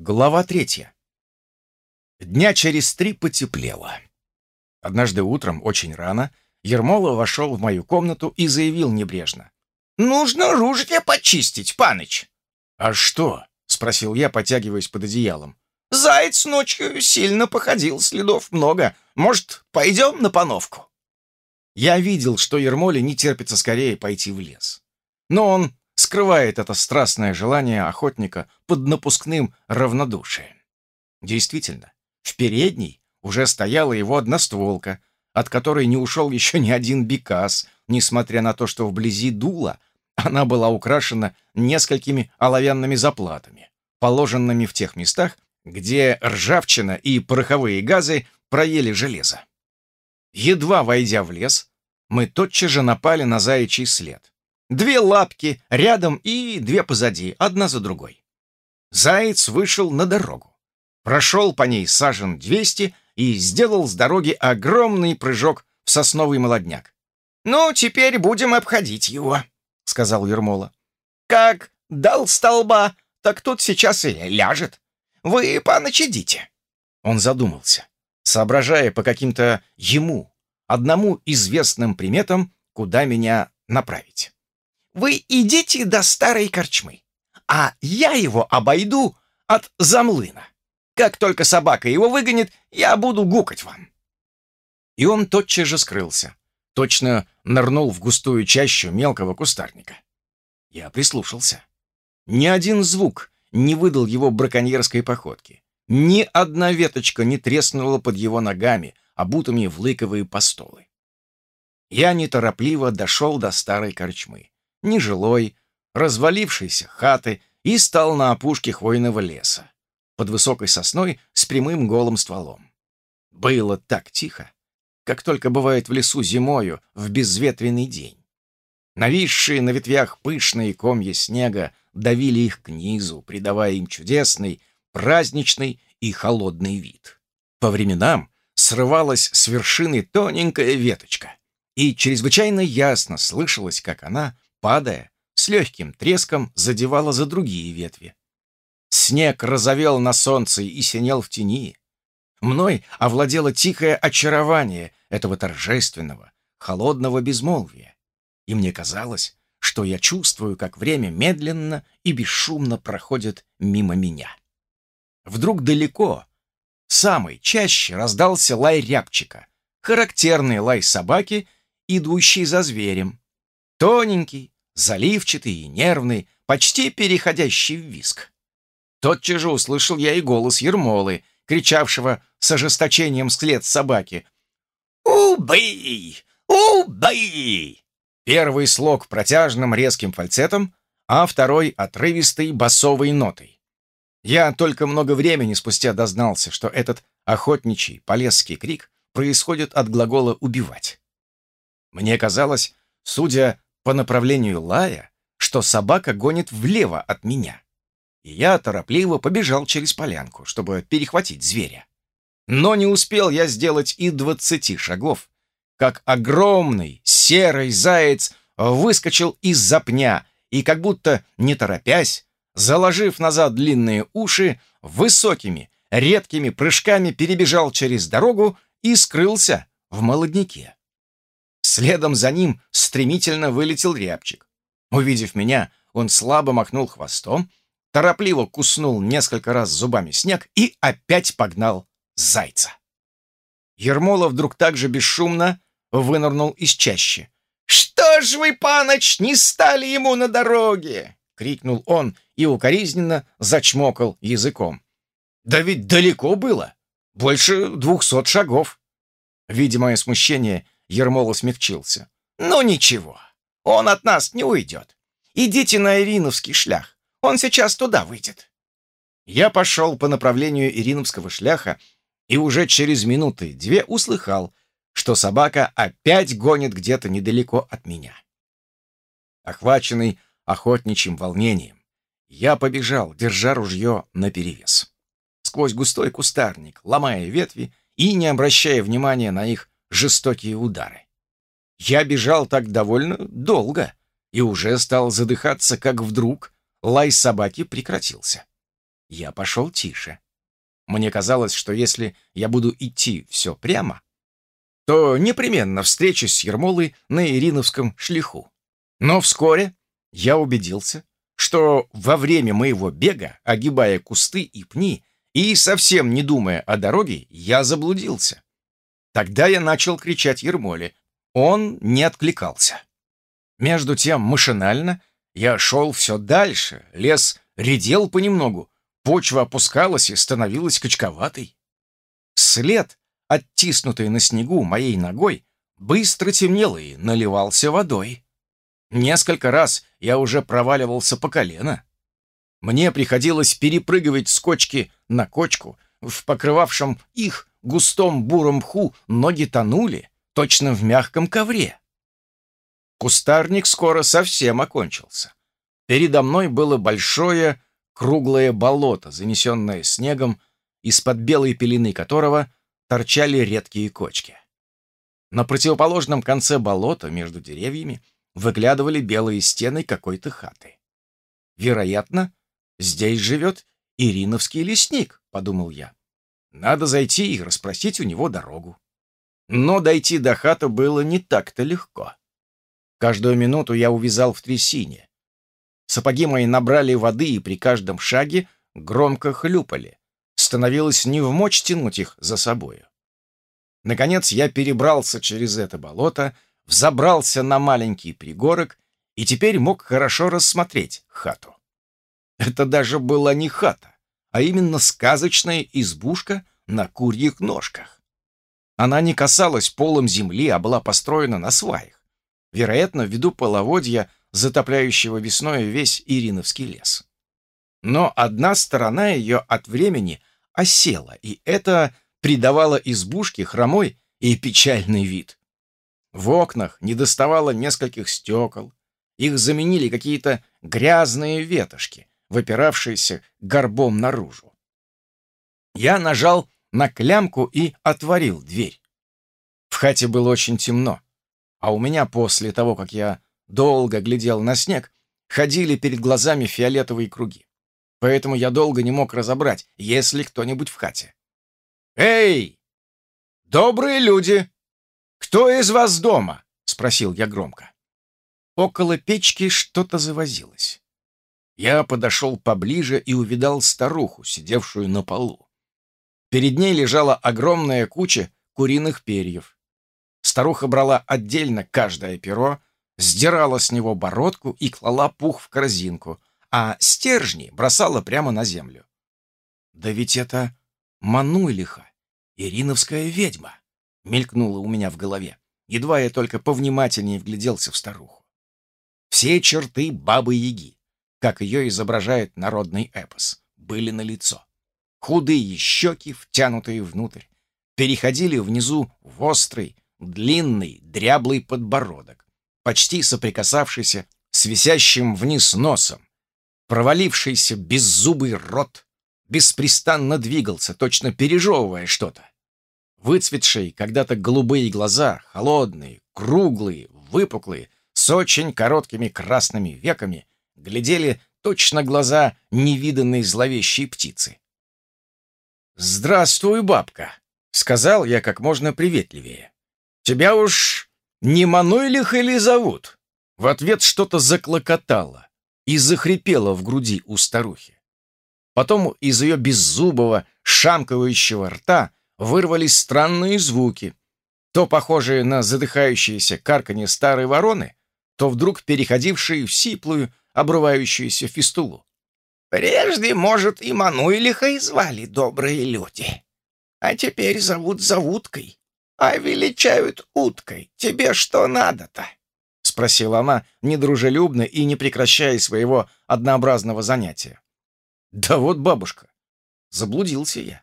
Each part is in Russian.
Глава третья. Дня через три потеплело. Однажды утром, очень рано, Ермола вошел в мою комнату и заявил небрежно. «Нужно ружье почистить, паныч!» «А что?» — спросил я, потягиваясь под одеялом. «Заяц ночью сильно походил, следов много. Может, пойдем на пановку?» Я видел, что Ермоле не терпится скорее пойти в лес. Но он скрывает это страстное желание охотника под напускным равнодушием. Действительно, в передней уже стояла его одностволка, от которой не ушел еще ни один бекас, несмотря на то, что вблизи дула она была украшена несколькими оловянными заплатами, положенными в тех местах, где ржавчина и пороховые газы проели железо. Едва войдя в лес, мы тотчас же напали на заячий след. Две лапки рядом и две позади, одна за другой. Заяц вышел на дорогу, прошел по ней сажен 200 и сделал с дороги огромный прыжок в сосновый молодняк. «Ну, теперь будем обходить его», — сказал Ермола. «Как дал столба, так тут сейчас и ляжет. Вы, паныч, идите». Он задумался, соображая по каким-то ему, одному известным приметам, куда меня направить. Вы идите до старой корчмы, а я его обойду от замлына. Как только собака его выгонит, я буду гукать вам». И он тотчас же скрылся, точно нырнул в густую чащу мелкого кустарника. Я прислушался. Ни один звук не выдал его браконьерской походки. Ни одна веточка не треснула под его ногами, обутыми в лыковые постолы. Я неторопливо дошел до старой корчмы нежилой, развалившейся хаты и стал на опушке хвойного леса, под высокой сосной с прямым голым стволом. Было так тихо, как только бывает в лесу зимою в безветренный день. Нависшие на ветвях пышные комья снега давили их к низу, придавая им чудесный, праздничный и холодный вид. По временам срывалась с вершины тоненькая веточка, и чрезвычайно ясно слышалось, как она падая, с легким треском задевала за другие ветви. Снег разовел на солнце и синел в тени. Мной овладело тихое очарование этого торжественного, холодного безмолвия. И мне казалось, что я чувствую, как время медленно и бесшумно проходит мимо меня. Вдруг далеко, самый чаще раздался лай рябчика, характерный лай собаки, идущей за зверем. Тоненький, заливчатый и нервный, почти переходящий в виск. Тотчас же услышал я и голос Ермолы, кричавшего с ожесточением вслед собаки. «Убей! Убей!» Первый слог протяжным резким фальцетом, а второй отрывистой басовой нотой. Я только много времени спустя дознался, что этот охотничий полесский крик происходит от глагола «убивать». Мне казалось, судя по направлению лая, что собака гонит влево от меня. И я торопливо побежал через полянку, чтобы перехватить зверя. Но не успел я сделать и двадцати шагов, как огромный серый заяц выскочил из-за пня и, как будто не торопясь, заложив назад длинные уши, высокими, редкими прыжками перебежал через дорогу и скрылся в молодняке. Следом за ним стремительно вылетел рябчик. Увидев меня, он слабо махнул хвостом, торопливо куснул несколько раз зубами снег и опять погнал зайца. Ермола вдруг так же бесшумно вынырнул из чащи. «Что ж вы, паноч, не стали ему на дороге?» — крикнул он и укоризненно зачмокал языком. «Да ведь далеко было! Больше двухсот шагов!» Видя смущение, Ермола смягчился. «Ну ничего, он от нас не уйдет. Идите на Ириновский шлях, он сейчас туда выйдет». Я пошел по направлению Ириновского шляха и уже через минуты две услыхал, что собака опять гонит где-то недалеко от меня. Охваченный охотничьим волнением, я побежал, держа ружье наперевес. Сквозь густой кустарник, ломая ветви и не обращая внимания на их жестокие удары. Я бежал так довольно долго и уже стал задыхаться, как вдруг лай собаки прекратился. Я пошел тише. Мне казалось, что если я буду идти все прямо, то непременно встречусь с Ермолой на Ириновском шлиху. Но вскоре я убедился, что во время моего бега, огибая кусты и пни и совсем не думая о дороге, я заблудился. Тогда я начал кричать Ермоле. Он не откликался. Между тем, машинально, я шел все дальше, лес редел понемногу, почва опускалась и становилась качковатой. След, оттиснутый на снегу моей ногой, быстро темнел и наливался водой. Несколько раз я уже проваливался по колено. Мне приходилось перепрыгивать с кочки на кочку. В покрывавшем их густом буром мху ноги тонули, точно в мягком ковре. Кустарник скоро совсем окончился. Передо мной было большое круглое болото, занесенное снегом, из-под белой пелены которого торчали редкие кочки. На противоположном конце болота, между деревьями, выглядывали белые стены какой-то хаты. Вероятно, здесь живет Ириновский лесник, подумал я. Надо зайти и расспросить у него дорогу. Но дойти до хаты было не так-то легко. Каждую минуту я увязал в трясине. Сапоги мои набрали воды и при каждом шаге громко хлюпали. Становилось не в мочь тянуть их за собою. Наконец я перебрался через это болото, взобрался на маленький пригорок и теперь мог хорошо рассмотреть хату. Это даже была не хата, а именно сказочная избушка на курьих ножках. Она не касалась полом земли, а была построена на сваях. Вероятно, ввиду половодья, затопляющего весной весь Ириновский лес. Но одна сторона ее от времени осела, и это придавало избушке хромой и печальный вид. В окнах недоставало нескольких стекол, их заменили какие-то грязные ветошки, выпиравшиеся горбом наружу. Я нажал на клямку и отворил дверь. В хате было очень темно, а у меня после того, как я долго глядел на снег, ходили перед глазами фиолетовые круги. Поэтому я долго не мог разобрать, есть ли кто-нибудь в хате. «Эй! Добрые люди! Кто из вас дома?» — спросил я громко. Около печки что-то завозилось. Я подошел поближе и увидал старуху, сидевшую на полу. Перед ней лежала огромная куча куриных перьев. Старуха брала отдельно каждое перо, сдирала с него бородку и клала пух в корзинку, а стержни бросала прямо на землю. «Да ведь это Мануйлиха, Ириновская ведьма!» — мелькнуло у меня в голове. Едва я только повнимательнее вгляделся в старуху. Все черты бабы-яги как ее изображает народный эпос, были налицо. Худые щеки, втянутые внутрь, переходили внизу в острый, длинный, дряблый подбородок, почти соприкасавшийся с висящим вниз носом. Провалившийся беззубый рот беспрестанно двигался, точно пережевывая что-то. Выцветшие когда-то голубые глаза, холодные, круглые, выпуклые, с очень короткими красными веками, глядели точно глаза невиданной зловещей птицы. «Здравствуй, бабка!» — сказал я как можно приветливее. «Тебя уж не Мануйлих или зовут?» В ответ что-то заклокотало и захрипело в груди у старухи. Потом из ее беззубого, шамкающего рта вырвались странные звуки, то похожие на задыхающееся карканье старой вороны, то вдруг переходившие в сиплую, обрывающуюся фистулу. «Прежде, может, и Мануилиха и звали добрые люди, а теперь зовут Завуткой, а величают уткой. Тебе что надо-то?» — спросила она недружелюбно и не прекращая своего однообразного занятия. «Да вот, бабушка, заблудился я.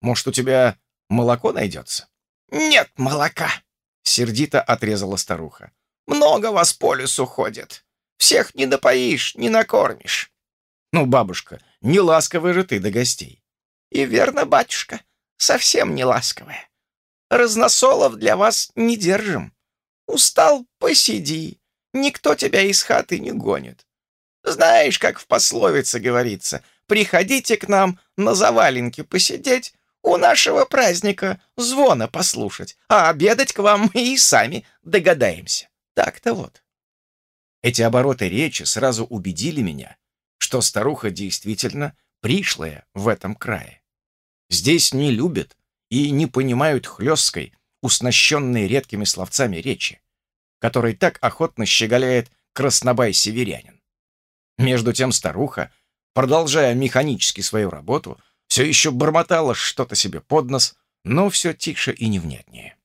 Может, у тебя молоко найдется?» «Нет молока», — сердито отрезала старуха. «Много вас по лесу ходит. Всех не напоишь, не накормишь. Ну, бабушка, не ласковая же ты до гостей. И верно, батюшка, совсем не ласковая. Разносолов для вас не держим. Устал — посиди. Никто тебя из хаты не гонит. Знаешь, как в пословице говорится, приходите к нам на заваленке посидеть, у нашего праздника звона послушать, а обедать к вам и сами догадаемся. Так-то вот». Эти обороты речи сразу убедили меня, что старуха действительно пришлая в этом крае. Здесь не любят и не понимают хлесткой, уснащенной редкими словцами речи, которой так охотно щеголяет краснобай-северянин. Между тем старуха, продолжая механически свою работу, все еще бормотала что-то себе под нос, но все тише и невнятнее.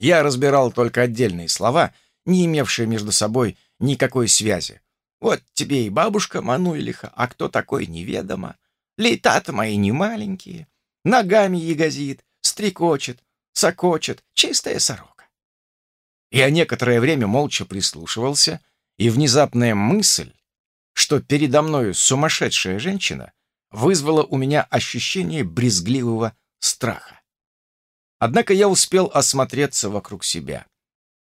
Я разбирал только отдельные слова, не имевшие между собой никакой связи. Вот тебе и бабушка Мануилиха, а кто такой неведомо. Летат мои не маленькие, ногами ягозит, стрекочет, сокочет, чистая сорока. Я некоторое время молча прислушивался, и внезапная мысль, что передо мною сумасшедшая женщина, вызвала у меня ощущение брезгливого страха. Однако я успел осмотреться вокруг себя.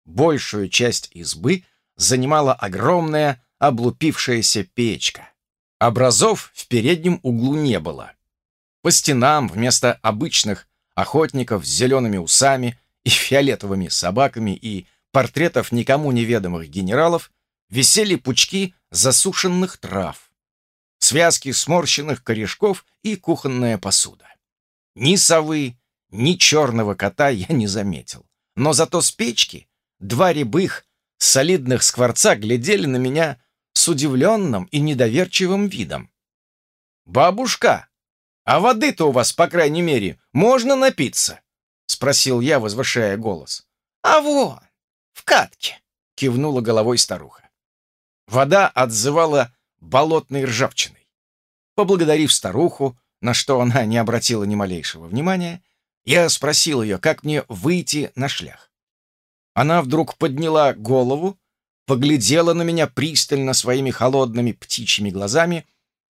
Большую часть избы занимала огромная облупившаяся печка. Образов в переднем углу не было. По стенам вместо обычных охотников с зелеными усами и фиолетовыми собаками и портретов никому неведомых генералов висели пучки засушенных трав, связки сморщенных корешков и кухонная посуда. Ни совы, ни черного кота я не заметил, но зато с печки два рябых, солидных скворца глядели на меня с удивленным и недоверчивым видом. «Бабушка, а воды-то у вас, по крайней мере, можно напиться?» — спросил я, возвышая голос. «А вон, в катке!» — кивнула головой старуха. Вода отзывала болотной ржавчиной. Поблагодарив старуху, на что она не обратила ни малейшего внимания, я спросил ее, как мне выйти на шлях. Она вдруг подняла голову, поглядела на меня пристально своими холодными птичьими глазами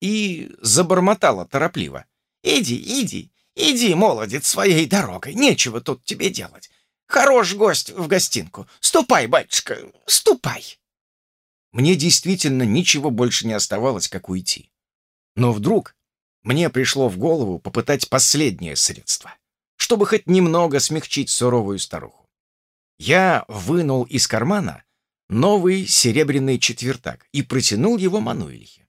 и забормотала торопливо. «Иди, иди, иди, молодец, своей дорогой, нечего тут тебе делать. Хорош гость в гостинку. Ступай, батюшка, ступай!» Мне действительно ничего больше не оставалось, как уйти. Но вдруг мне пришло в голову попытать последнее средство, чтобы хоть немного смягчить суровую старуху. Я вынул из кармана новый серебряный четвертак и протянул его Мануэльхе.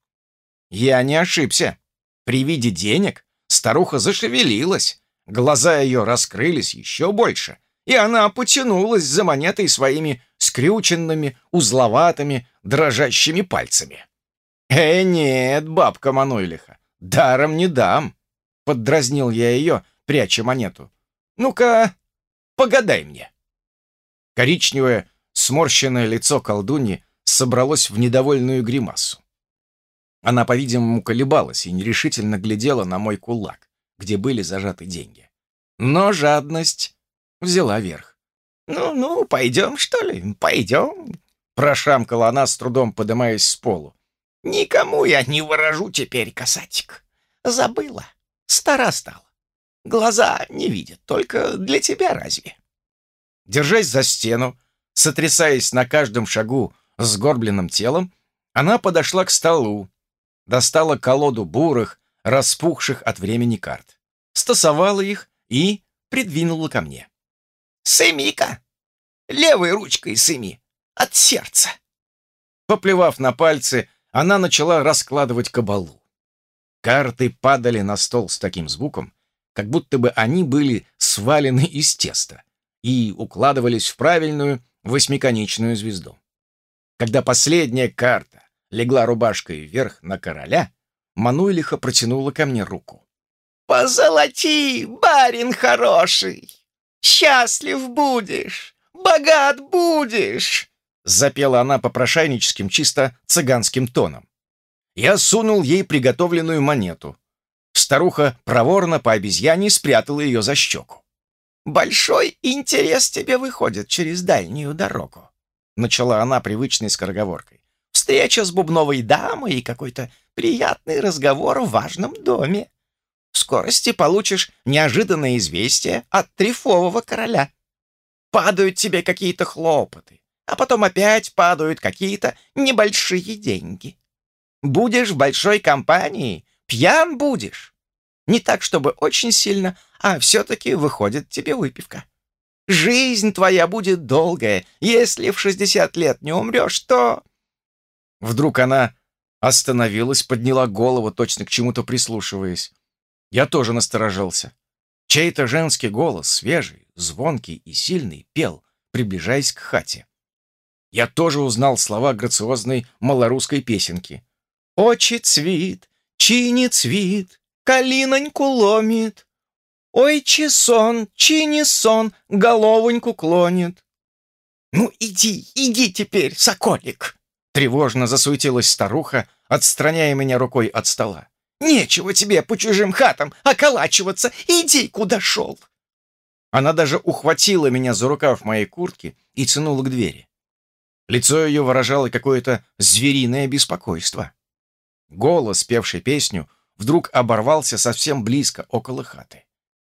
Я не ошибся. При виде денег старуха зашевелилась, глаза ее раскрылись еще больше, и она потянулась за монетой своими скрюченными, узловатыми, дрожащими пальцами. «Э, нет, бабка Мануэлиха, даром не дам!» Поддразнил я ее, пряча монету. «Ну-ка, погадай мне!» Коричневое Сморщенное лицо колдуньи собралось в недовольную гримасу. Она, по-видимому, колебалась и нерешительно глядела на мой кулак, где были зажаты деньги. Но жадность взяла верх. «Ну-ну, пойдем, что ли? Пойдем?» Прошамкала она, с трудом подымаясь с полу. «Никому я не выражу теперь, касатик. Забыла. Стара стала. Глаза не видят, только для тебя разве?» Держась за стену, Сотрясаясь на каждом шагу с горбленным телом, она подошла к столу, достала колоду бурых, распухших от времени карт, стасовала их и придвинула ко мне. «Сыми-ка! Левой ручкой сыми! От сердца!» Поплевав на пальцы, она начала раскладывать кабалу. Карты падали на стол с таким звуком, как будто бы они были свалены из теста и укладывались в правильную, восьмиконечную звезду. Когда последняя карта легла рубашкой вверх на короля, Мануйлиха протянула ко мне руку. «Позолоти, барин хороший! Счастлив будешь, богат будешь!» Запела она попрошайническим, чисто цыганским тоном. Я сунул ей приготовленную монету. Старуха проворно по обезьяне спрятала ее за щеку. «Большой интерес тебе выходит через дальнюю дорогу», — начала она привычной скороговоркой. «Встреча с бубновой дамой и какой-то приятный разговор в важном доме. В скорости получишь неожиданное известие от трифового короля. Падают тебе какие-то хлопоты, а потом опять падают какие-то небольшие деньги. Будешь в большой компании, пьян будешь. Не так, чтобы очень сильно, а все-таки выходит тебе выпивка. Жизнь твоя будет долгая. Если в 60 лет не умрешь, то...» Вдруг она остановилась, подняла голову, точно к чему-то прислушиваясь. Я тоже насторожился. Чей-то женский голос, свежий, звонкий и сильный, пел, приближаясь к хате. Я тоже узнал слова грациозной малорусской песенки. «Очи цвит, чини цвит, калиноньку ломит, Ой, чи сон, чи не сон, головоньку клонит». «Ну иди, иди теперь, соколик!» Тревожно засуетилась старуха, отстраняя меня рукой от стола. «Нечего тебе по чужим хатам околачиваться, иди, куда шел!» Она даже ухватила меня за рукав моей куртки и тянула к двери. Лицо ее выражало какое-то звериное беспокойство. Голос, певший песню, вдруг оборвался совсем близко, около хаты.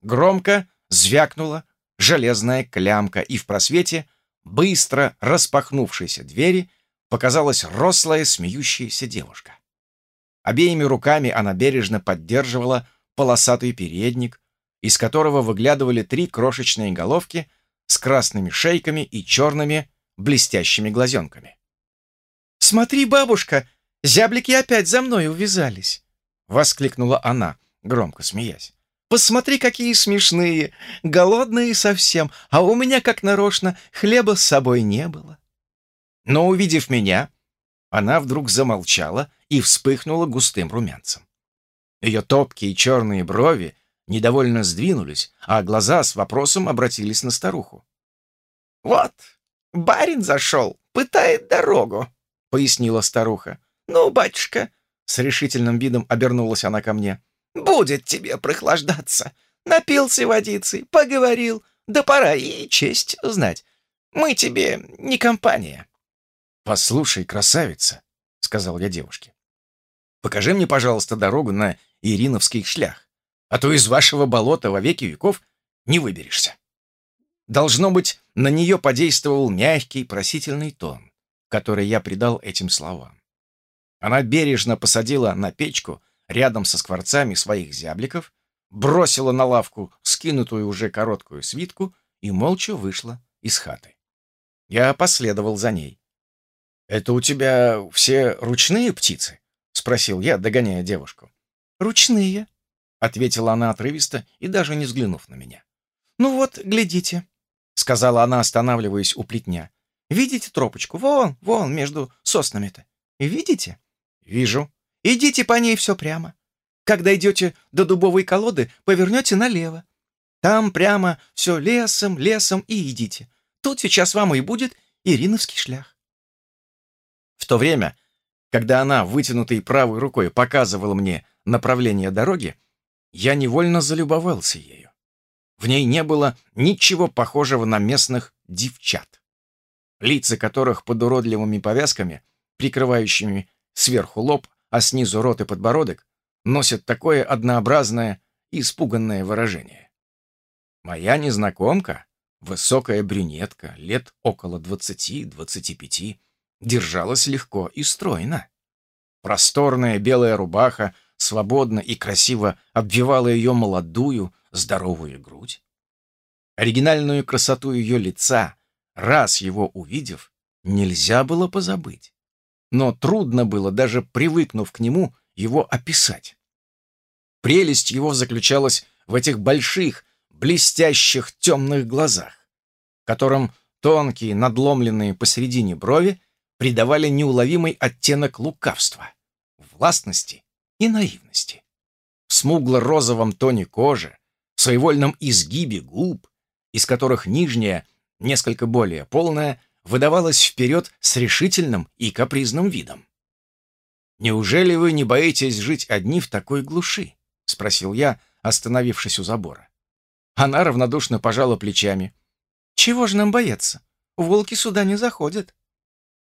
Громко звякнула железная клямка, и в просвете быстро распахнувшейся двери показалась рослая смеющаяся девушка. Обеими руками она бережно поддерживала полосатый передник, из которого выглядывали три крошечные головки с красными шейками и черными блестящими глазенками. «Смотри, бабушка, зяблики опять за мной увязались!» — воскликнула она, громко смеясь. Посмотри, какие смешные, голодные совсем, а у меня, как нарочно, хлеба с собой не было». Но, увидев меня, она вдруг замолчала и вспыхнула густым румянцем. Ее топкие черные брови недовольно сдвинулись, а глаза с вопросом обратились на старуху. «Вот, барин зашел, пытает дорогу», — пояснила старуха. «Ну, батюшка», — с решительным видом обернулась она ко мне, — Будет тебе прохлаждаться. Напился водицы, поговорил. Да пора и честь знать. Мы тебе не компания. «Послушай, красавица», — сказал я девушке, «покажи мне, пожалуйста, дорогу на Ириновский шлях, а то из вашего болота во веки веков не выберешься». Должно быть, на нее подействовал мягкий просительный тон, который я придал этим словам. Она бережно посадила на печку рядом со скворцами своих зябликов, бросила на лавку скинутую уже короткую свитку и молча вышла из хаты. Я последовал за ней. «Это у тебя все ручные птицы?» — спросил я, догоняя девушку. «Ручные», — ответила она отрывисто и даже не взглянув на меня. «Ну вот, глядите», — сказала она, останавливаясь у плетня. «Видите тропочку? Вон, вон, между соснами-то. Видите?» «Вижу», Идите по ней все прямо. Когда идете до дубовой колоды, повернете налево. Там прямо все лесом, лесом и идите. Тут сейчас вам и будет Ириновский шлях. В то время, когда она, вытянутой правой рукой, показывала мне направление дороги, я невольно залюбовался ею. В ней не было ничего похожего на местных девчат, лица которых под уродливыми повязками, прикрывающими сверху лоб, а снизу рот и подбородок носят такое однообразное испуганное выражение. Моя незнакомка, высокая брюнетка, лет около 20-25, держалась легко и стройно. Просторная белая рубаха свободно и красиво обвивала ее молодую, здоровую грудь. Оригинальную красоту ее лица, раз его увидев, нельзя было позабыть но трудно было, даже привыкнув к нему, его описать. Прелесть его заключалась в этих больших, блестящих темных глазах, которым тонкие, надломленные посередине брови придавали неуловимый оттенок лукавства, властности и наивности. В смугло-розовом тоне кожи, в своевольном изгибе губ, из которых нижняя, несколько более полная, выдавалась вперед с решительным и капризным видом. «Неужели вы не боитесь жить одни в такой глуши?» — спросил я, остановившись у забора. Она равнодушно пожала плечами. «Чего же нам бояться? Волки сюда не заходят».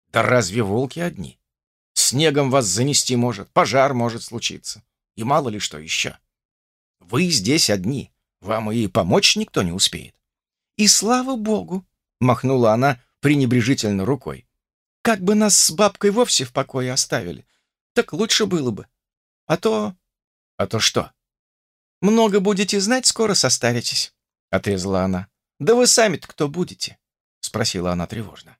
«Да разве волки одни? Снегом вас занести может, пожар может случиться, и мало ли что еще. Вы здесь одни, вам и помочь никто не успеет». «И слава богу!» — махнула она пренебрежительно рукой. «Как бы нас с бабкой вовсе в покое оставили, так лучше было бы. А то А то что? Много будете знать, скоро состаритесь, отрезала она. Да вы сами-то кто будете? спросила она тревожно.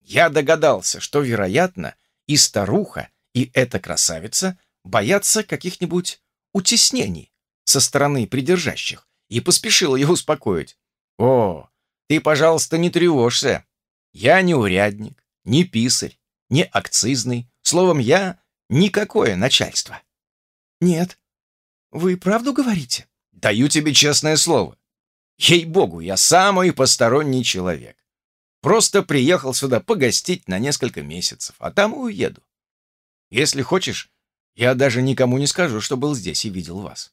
Я догадался, что, вероятно, и старуха, и эта красавица боятся каких-нибудь утеснений со стороны придержащих, и поспешил ее успокоить. «О, ты, пожалуйста, не тревожься. Я не урядник, не писарь, не акцизный. Словом, я никакое начальство». «Нет. Вы правду говорите?» «Даю тебе честное слово. Ей-богу, я самый посторонний человек. Просто приехал сюда погостить на несколько месяцев, а там и уеду. Если хочешь, я даже никому не скажу, что был здесь и видел вас.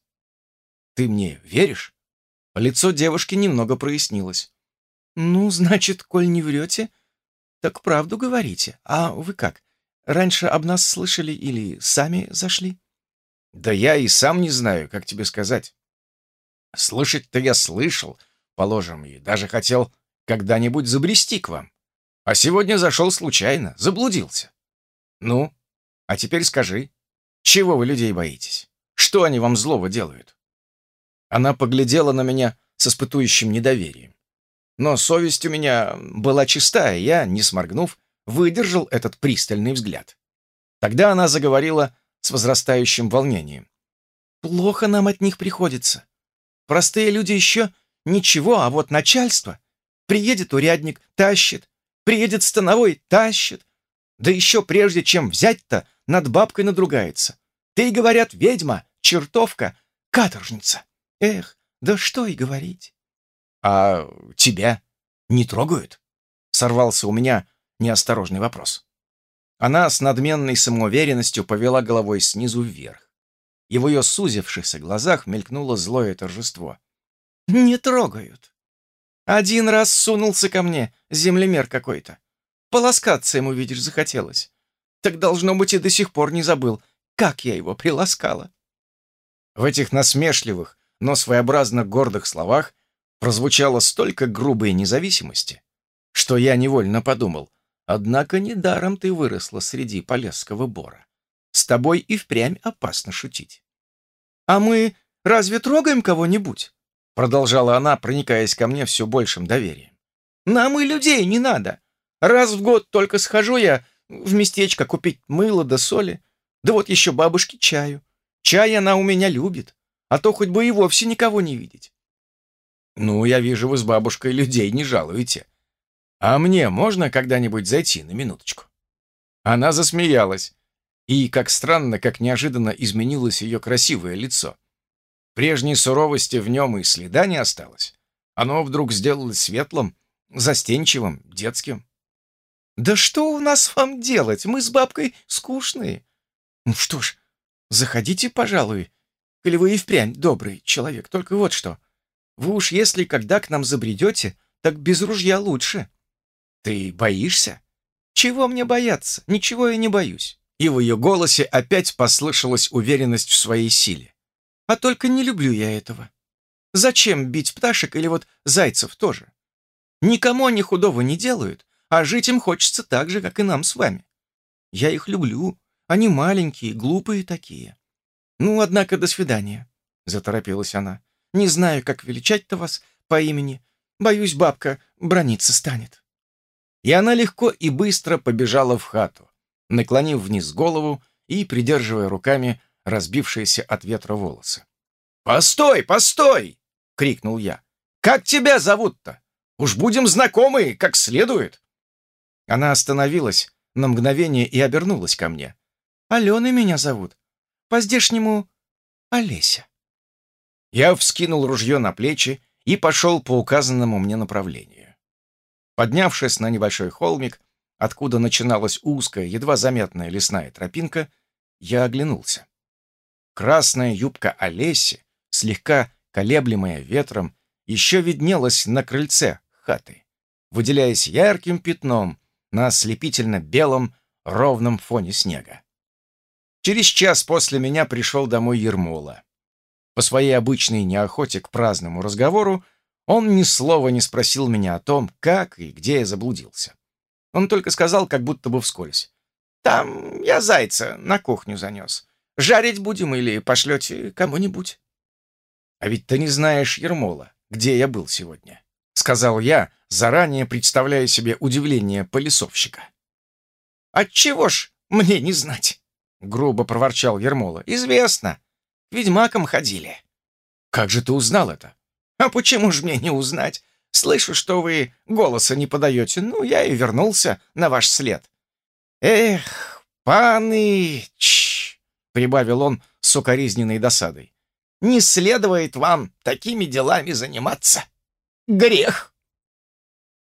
Ты мне веришь?» Лицо девушки немного прояснилось. «Ну, значит, коль не врете, так правду говорите. А вы как, раньше об нас слышали или сами зашли?» «Да я и сам не знаю, как тебе сказать. Слышать-то я слышал, положим, и даже хотел когда-нибудь забрести к вам. А сегодня зашел случайно, заблудился. Ну, а теперь скажи, чего вы людей боитесь? Что они вам злого делают?» Она поглядела на меня с испытующим недоверием. Но совесть у меня была чистая, я, не сморгнув, выдержал этот пристальный взгляд. Тогда она заговорила с возрастающим волнением. «Плохо нам от них приходится. Простые люди еще ничего, а вот начальство. Приедет урядник, тащит. Приедет становой, тащит. Да еще прежде, чем взять-то, над бабкой надругается. Ты, говорят, ведьма, чертовка, каторжница. Эх, да что и говорить. А тебя не трогают? Сорвался у меня неосторожный вопрос. Она с надменной самоуверенностью повела головой снизу вверх. И в ее сузившихся глазах мелькнуло злое торжество. «Не трогают. Один раз сунулся ко мне, землемер какой-то. Полоскаться ему, видишь, захотелось. Так, должно быть, и до сих пор не забыл, как я его приласкала». В этих насмешливых, но своеобразно гордых словах прозвучало столько грубой независимости, что я невольно подумал, однако недаром ты выросла среди Полесского бора. С тобой и впрямь опасно шутить. «А мы разве трогаем кого-нибудь?» Продолжала она, проникаясь ко мне все большим доверием. «Нам и людей не надо. Раз в год только схожу я в местечко купить мыло да соли. Да вот еще бабушке чаю. Чай она у меня любит а то хоть бы и вовсе никого не видеть. Ну, я вижу, вы с бабушкой людей не жалуете. А мне можно когда-нибудь зайти на минуточку? Она засмеялась, и, как странно, как неожиданно изменилось ее красивое лицо. Прежней суровости в нем и следа не осталось. Оно вдруг сделалось светлым, застенчивым, детским. «Да что у нас вам делать? Мы с бабкой скучные. Ну что ж, заходите, пожалуй, коли вы и впрямь добрый человек. Только вот что. Вы уж если когда к нам забредете, так без ружья лучше. Ты боишься? Чего мне бояться? Ничего я не боюсь. И в ее голосе опять послышалась уверенность в своей силе. А только не люблю я этого. Зачем бить пташек или вот зайцев тоже? Никому они худого не делают, а жить им хочется так же, как и нам с вами. Я их люблю. Они маленькие, глупые такие. «Ну, однако, до свидания», — заторопилась она. «Не знаю, как величать-то вас по имени. Боюсь, бабка брониться станет». И она легко и быстро побежала в хату, наклонив вниз голову и придерживая руками разбившиеся от ветра волосы. «Постой, постой!» — крикнул я. «Как тебя зовут-то? Уж будем знакомы, как следует!» Она остановилась на мгновение и обернулась ко мне. «Аленой меня зовут. По-здешнему Олеся. Я вскинул ружье на плечи и пошел по указанному мне направлению. Поднявшись на небольшой холмик, откуда начиналась узкая, едва заметная лесная тропинка, я оглянулся. Красная юбка Олеси, слегка колеблемая ветром, еще виднелась на крыльце хаты, выделяясь ярким пятном на ослепительно белом ровном фоне снега. Через час после меня пришел домой Ермола. По своей обычной неохоте к праздному разговору он ни слова не спросил меня о том, как и где я заблудился. Он только сказал, как будто бы вскользь. «Там я зайца на кухню занес. Жарить будем или пошлете кому-нибудь?» «А ведь ты не знаешь, Ермола, где я был сегодня», — сказал я, заранее представляя себе удивление полисовщика. «Отчего ж мне не знать?» — грубо проворчал Ермола. «Известно. К ведьмакам ходили». «Как же ты узнал это?» «А почему ж мне не узнать? Слышу, что вы голоса не подаете. Ну, я и вернулся на ваш след». «Эх, паныч!» — прибавил он с укоризненной досадой. «Не следует вам такими делами заниматься. Грех!»